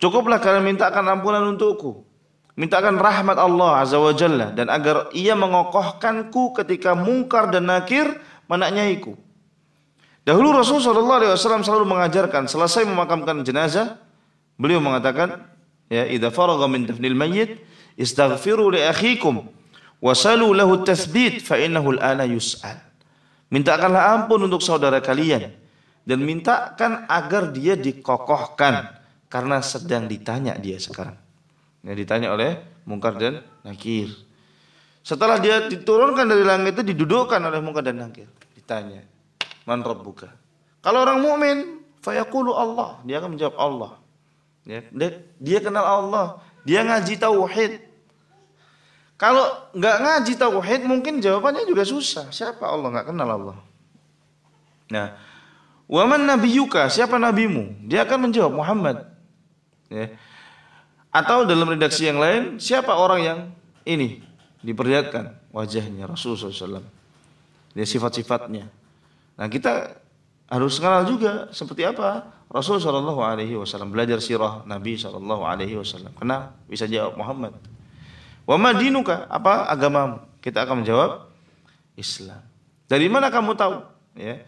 Cukuplah kalian mintakan ampunan untukku. Mintakan rahmat Allah Azza wa Jalla. Dan agar ia mengokohkanku ketika mungkar dan nakir menanyaiku. Dahulu Rasul Shallallahu Alaihi Wasallam selalu mengajarkan selesai memakamkan jenazah, beliau mengatakan, ya, idza faragha min dafnil mayyit, istaghfiru li akhikum wasalu lahu tathbit fa innahu al-ana yus'al. Mintakanlah ampun untuk saudara kalian dan mintakan agar dia dikokohkan karena sedang ditanya dia sekarang. Ya, ditanya oleh mungkar dan nakir. Setelah dia diturunkan dari langit itu didudukkan oleh mungkar dan nakir. Ditanya, man rabbuka. Kalau orang mukmin, fayaqulu Allah, dia akan menjawab Allah. Ya, dia, kenal Allah, dia ngaji tauhid. Kalau nggak ngaji tauhid, mungkin jawabannya juga susah. Siapa Allah nggak kenal Allah? Nah, waman nabiyuka, siapa nabimu? Dia akan menjawab Muhammad. Ya. Atau dalam redaksi yang lain, siapa orang yang ini diperlihatkan wajahnya Rasulullah SAW. Dia sifat-sifatnya. Nah kita harus kenal juga seperti apa Rasul Shallallahu Alaihi Wasallam belajar sirah Nabi Shallallahu Alaihi Wasallam. Kenal bisa jawab Muhammad. Wa madinuka apa agamamu? Kita akan menjawab Islam. Dari mana kamu tahu? Ya.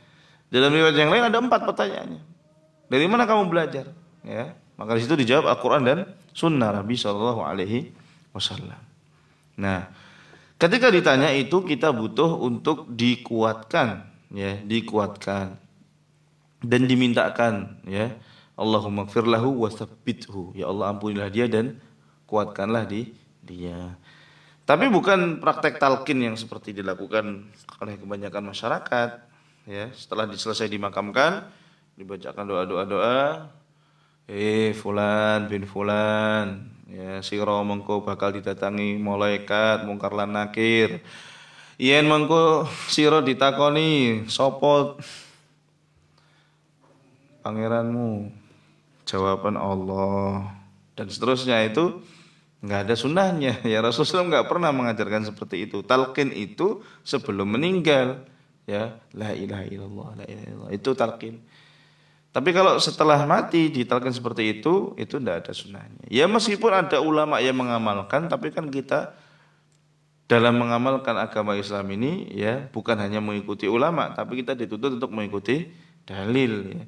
Dalam riwayat yang lain ada empat pertanyaannya. Dari mana kamu belajar? Ya. Maka di situ dijawab Al-Quran dan Sunnah Nabi Shallallahu Alaihi Wasallam. Nah, ketika ditanya itu kita butuh untuk dikuatkan ya dikuatkan dan dimintakan ya. Allahumma firlahu wa tsabbithu ya Allah ampunilah dia dan kuatkanlah di dia. Tapi bukan praktek talqin yang seperti dilakukan oleh kebanyakan masyarakat ya. Setelah selesai dimakamkan dibacakan doa-doa doa Eh fulan bin fulan ya sira mengko bakal didatangi malaikat mungkar lan nakir. Yen mengko sira ditakoni sapa pangeranmu? Jawaban Allah. Dan seterusnya itu nggak ada sunnahnya. Ya Rasulullah nggak pernah mengajarkan seperti itu. Talqin itu sebelum meninggal. Ya la ilaha illallah la ilaha illallah. Itu talqin. Tapi kalau setelah mati ditalkin seperti itu, itu tidak ada sunnahnya. Ya meskipun ada ulama yang mengamalkan, tapi kan kita dalam mengamalkan agama Islam ini ya bukan hanya mengikuti ulama, tapi kita dituntut untuk mengikuti dalil. Ya.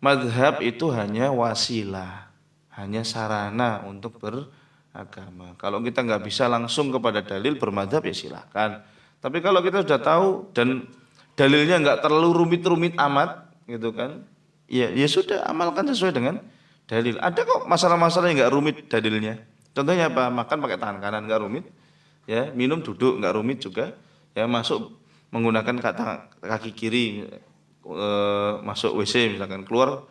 Madhab itu hanya wasilah, hanya sarana untuk beragama. Kalau kita nggak bisa langsung kepada dalil bermadhab ya silahkan. Tapi kalau kita sudah tahu dan dalilnya nggak terlalu rumit-rumit amat, gitu kan? Ya, ya sudah amalkan sesuai dengan dalil. Ada kok masalah-masalah yang nggak rumit dalilnya. Contohnya apa? Makan pakai tangan kanan nggak rumit. Ya, minum duduk nggak rumit juga. Ya, masuk menggunakan kata kaki kiri e, masuk WC misalkan keluar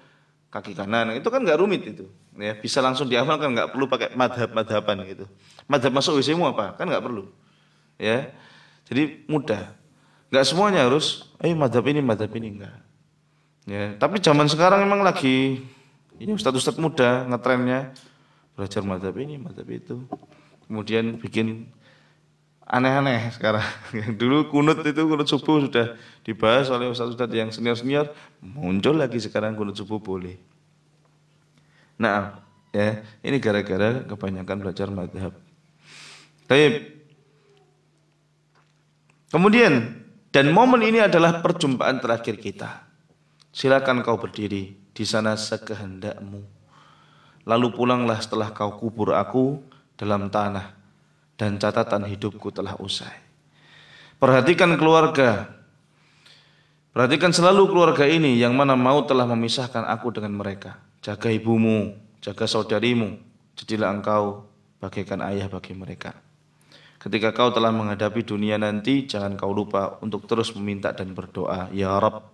kaki kanan. Itu kan nggak rumit itu. Ya bisa langsung diamalkan nggak perlu pakai madhab madhaban gitu. Madhab masuk WC mu apa? Kan nggak perlu. Ya jadi mudah. Nggak semuanya harus eh madhab ini madhab ini. Enggak Ya, tapi zaman sekarang memang lagi ini ustadz-ustadz muda ngetrennya belajar madhab ini, madhab itu. Kemudian bikin aneh-aneh sekarang. Dulu kunut itu kunut subuh sudah dibahas oleh ustadz-ustadz yang senior-senior, muncul lagi sekarang kunut subuh boleh. Nah, ya ini gara-gara kebanyakan belajar madhab. Tapi kemudian dan momen ini adalah perjumpaan terakhir kita. Silakan kau berdiri di sana sekehendakmu. Lalu pulanglah setelah kau kubur aku dalam tanah dan catatan hidupku telah usai. Perhatikan keluarga. Perhatikan selalu keluarga ini yang mana mau telah memisahkan aku dengan mereka. Jaga ibumu, jaga saudarimu. Jadilah engkau bagaikan ayah bagi mereka. Ketika kau telah menghadapi dunia nanti, jangan kau lupa untuk terus meminta dan berdoa. Ya Rabb,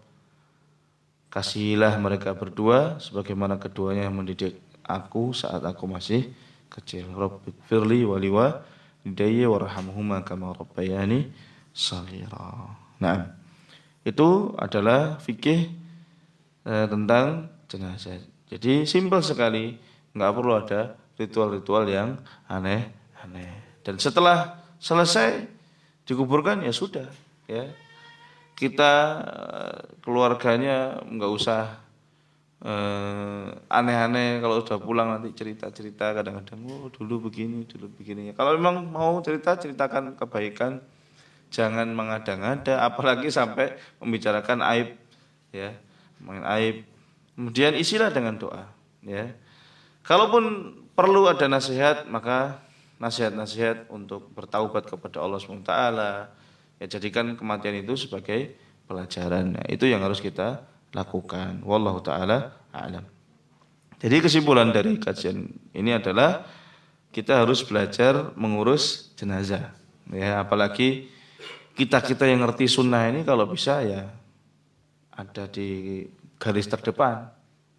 Kasihilah mereka berdua sebagaimana keduanya mendidik aku saat aku masih kecil. Rabbi firli waliwa lidayya warhamhuma kama rabbayani saghira. Nah, itu adalah fikih eh, tentang jenazah. Jadi simpel sekali, nggak perlu ada ritual-ritual yang aneh-aneh. Dan setelah selesai dikuburkan ya sudah, ya kita eh, keluarganya nggak usah aneh-aneh kalau sudah pulang nanti cerita-cerita kadang-kadang oh dulu begini dulu begini. Kalau memang mau cerita ceritakan kebaikan. Jangan mengada-ngada apalagi sampai membicarakan aib ya. Main aib. Kemudian isilah dengan doa ya. Kalaupun perlu ada nasihat maka nasihat-nasihat untuk bertaubat kepada Allah SWT Ya jadikan kematian itu sebagai pelajaran. Nah, itu yang harus kita lakukan. Wallahu taala a'lam. Jadi kesimpulan dari kajian ini adalah kita harus belajar mengurus jenazah. Ya, apalagi kita-kita yang ngerti sunnah ini kalau bisa ya ada di garis terdepan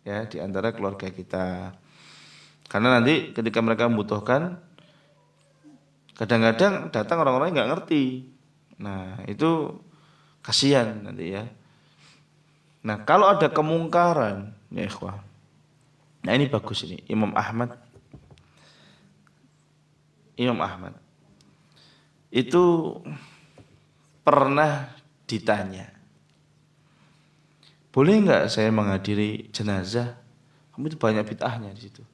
ya di antara keluarga kita. Karena nanti ketika mereka membutuhkan kadang-kadang datang orang-orang yang nggak ngerti Nah, itu kasihan nanti ya. Nah, kalau ada kemungkaran, ya ikhwah. Nah, ini bagus ini. Imam Ahmad Imam Ahmad itu pernah ditanya, boleh nggak saya menghadiri jenazah? Kamu itu banyak bid'ahnya di situ.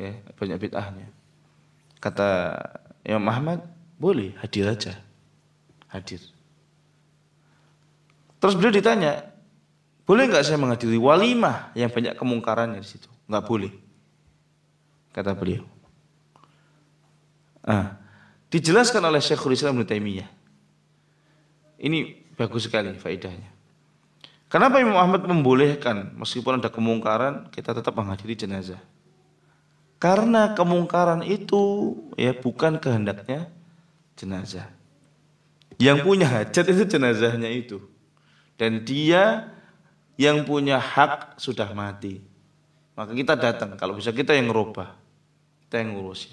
Ya, banyak bid'ahnya. Kata Imam Ahmad, boleh hadir aja hadir. Terus beliau ditanya, boleh nggak saya menghadiri walimah yang banyak kemungkarannya di situ? Nggak boleh, kata beliau. Ah, dijelaskan oleh Syekhul Islam Taimiyah. Ini bagus sekali faedahnya. Kenapa Imam Ahmad membolehkan meskipun ada kemungkaran kita tetap menghadiri jenazah? Karena kemungkaran itu ya bukan kehendaknya jenazah. Yang punya hajat itu jenazahnya itu. Dan dia yang punya hak sudah mati. maka kita datang. Kalau bisa kita yang ngerubah, kita yang ngurusin.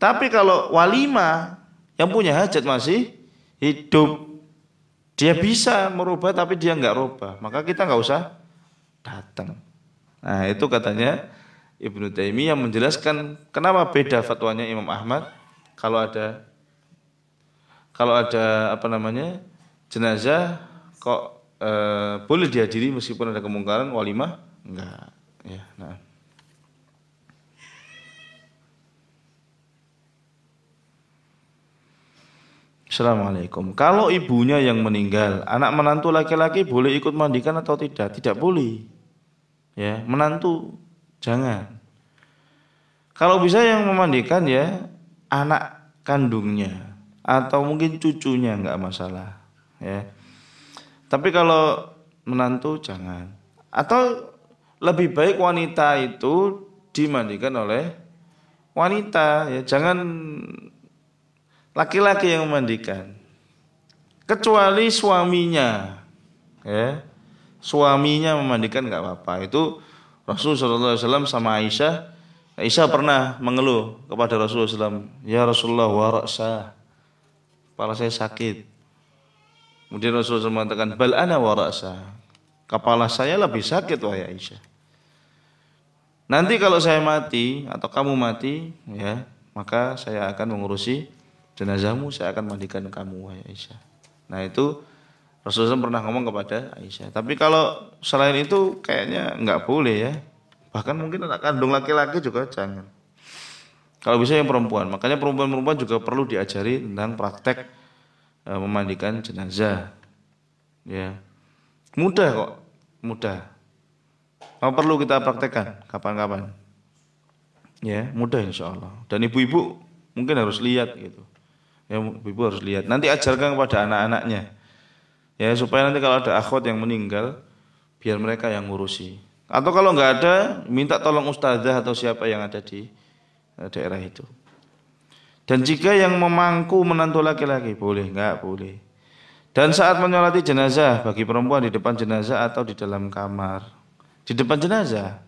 Tapi kalau walima yang punya hajat masih hidup, dia bisa merubah tapi dia nggak rubah, maka kita nggak usah datang. Nah itu katanya Ibnu Taimiyah menjelaskan kenapa beda fatwanya Imam Ahmad kalau ada kalau ada apa namanya jenazah kok e, boleh dihadiri meskipun ada kemungkaran walimah enggak ya nah Assalamualaikum. Kalau ibunya yang meninggal, anak menantu laki-laki boleh ikut mandikan atau tidak? Tidak boleh. Ya, menantu jangan. Kalau bisa yang memandikan ya anak kandungnya atau mungkin cucunya nggak masalah. Ya. Tapi kalau menantu jangan. Atau lebih baik wanita itu dimandikan oleh wanita ya. Jangan laki-laki yang memandikan. Kecuali suaminya ya. Suaminya memandikan nggak apa-apa. Itu Rasulullah SAW sama Aisyah. Aisyah pernah mengeluh kepada Rasulullah SAW ya Rasulullah waraksa kepala saya sakit kemudian Rasulullah SAW mengatakan bal ana waraksa kepala saya lebih sakit wahai Aisyah nanti kalau saya mati atau kamu mati ya maka saya akan mengurusi jenazahmu saya akan mandikan kamu wahai Aisyah. Nah itu Rasulullah pernah ngomong kepada Aisyah. Tapi kalau selain itu kayaknya nggak boleh ya. Bahkan mungkin anak kandung laki-laki juga jangan. Kalau bisa yang perempuan. Makanya perempuan-perempuan juga perlu diajari tentang praktek memandikan jenazah. Ya. Mudah kok, mudah. Mau perlu kita praktekkan kapan-kapan. Ya, mudah insya Allah. Dan ibu-ibu mungkin harus lihat gitu. Ya, ibu harus lihat. Nanti ajarkan kepada anak-anaknya. Ya, supaya nanti kalau ada akhwat yang meninggal, biar mereka yang ngurusi. Atau kalau nggak ada, minta tolong ustazah atau siapa yang ada di eh, daerah itu. Dan jika yang memangku menantu laki-laki, boleh, nggak boleh. Dan saat menyolati jenazah bagi perempuan di depan jenazah atau di dalam kamar. Di depan jenazah.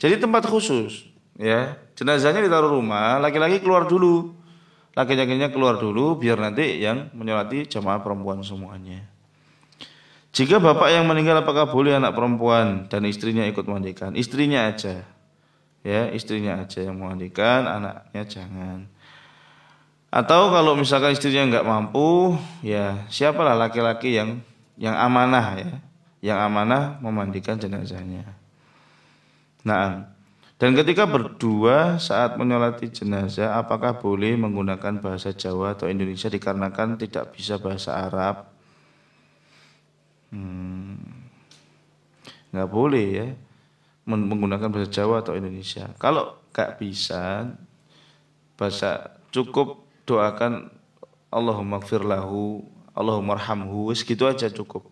Jadi tempat khusus, ya. Jenazahnya ditaruh rumah, laki-laki keluar dulu laki-lakinya keluar dulu biar nanti yang menyolati jamaah perempuan semuanya. Jika bapak yang meninggal apakah boleh anak perempuan dan istrinya ikut mandikan? Istrinya aja. Ya, istrinya aja yang memandikan, anaknya jangan. Atau kalau misalkan istrinya nggak mampu, ya siapalah laki-laki yang yang amanah ya, yang amanah memandikan jenazahnya. Nah, dan ketika berdua saat menyolati jenazah, apakah boleh menggunakan bahasa Jawa atau Indonesia dikarenakan tidak bisa bahasa Arab? Hmm, boleh ya menggunakan bahasa Jawa atau Indonesia. Kalau nggak bisa, bahasa cukup doakan Allahumma lahu, Allahumma arhamhu, segitu aja cukup.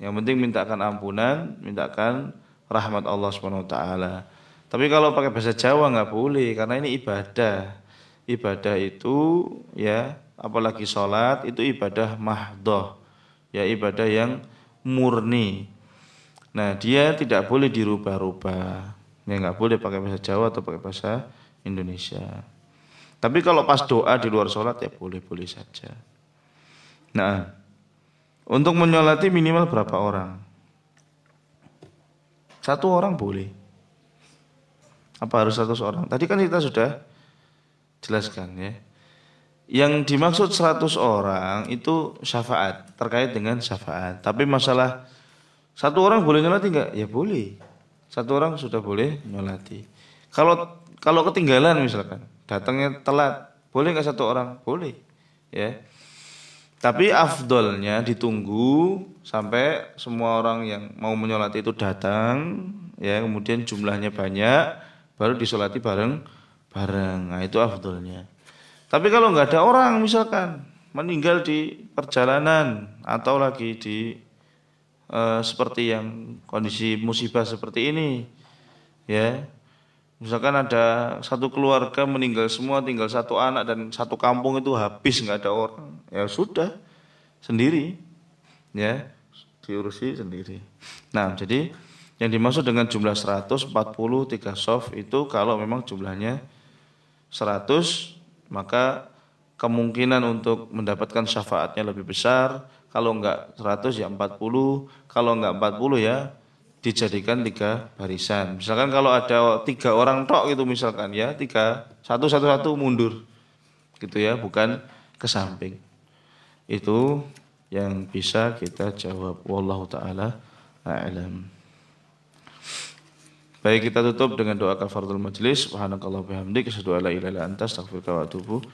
Yang penting mintakan ampunan, mintakan rahmat Allah Subhanahu taala. Tapi kalau pakai bahasa Jawa nggak boleh karena ini ibadah. Ibadah itu ya apalagi sholat itu ibadah mahdoh ya ibadah yang murni. Nah dia tidak boleh dirubah-rubah. Ya nggak boleh pakai bahasa Jawa atau pakai bahasa Indonesia. Tapi kalau pas doa di luar sholat ya boleh-boleh saja. Nah, untuk menyolati minimal berapa orang? Satu orang boleh. Apa harus 100 orang? Tadi kan kita sudah jelaskan ya. Yang dimaksud 100 orang itu syafaat, terkait dengan syafaat. Tapi masalah satu orang boleh nyolati enggak? Ya boleh. Satu orang sudah boleh nyolati. Kalau kalau ketinggalan misalkan, datangnya telat, boleh enggak satu orang? Boleh. Ya. Tapi afdolnya ditunggu sampai semua orang yang mau menyolati itu datang, ya kemudian jumlahnya banyak, baru disolati bareng bareng. Nah, itu afdolnya. Tapi kalau nggak ada orang misalkan meninggal di perjalanan atau lagi di uh, seperti yang kondisi musibah seperti ini, ya, misalkan ada satu keluarga meninggal semua, tinggal satu anak dan satu kampung itu habis nggak ada orang, ya sudah sendiri, ya diurusi sendiri. Nah, jadi Yang dimaksud dengan jumlah 100, 40, 3 soft itu kalau memang jumlahnya 100 maka kemungkinan untuk mendapatkan syafaatnya lebih besar. Kalau enggak 100 ya 40, kalau enggak 40 ya dijadikan tiga barisan. Misalkan kalau ada tiga orang tok gitu misalkan ya tiga satu satu satu mundur gitu ya bukan ke samping. Itu yang bisa kita jawab. Wallahu taala a'lam. Baik kita tutup dengan doa kafaratul majlis. Subhanakallah bihamdik asyhadu an la ilaha illa anta astaghfiruka wa atubu.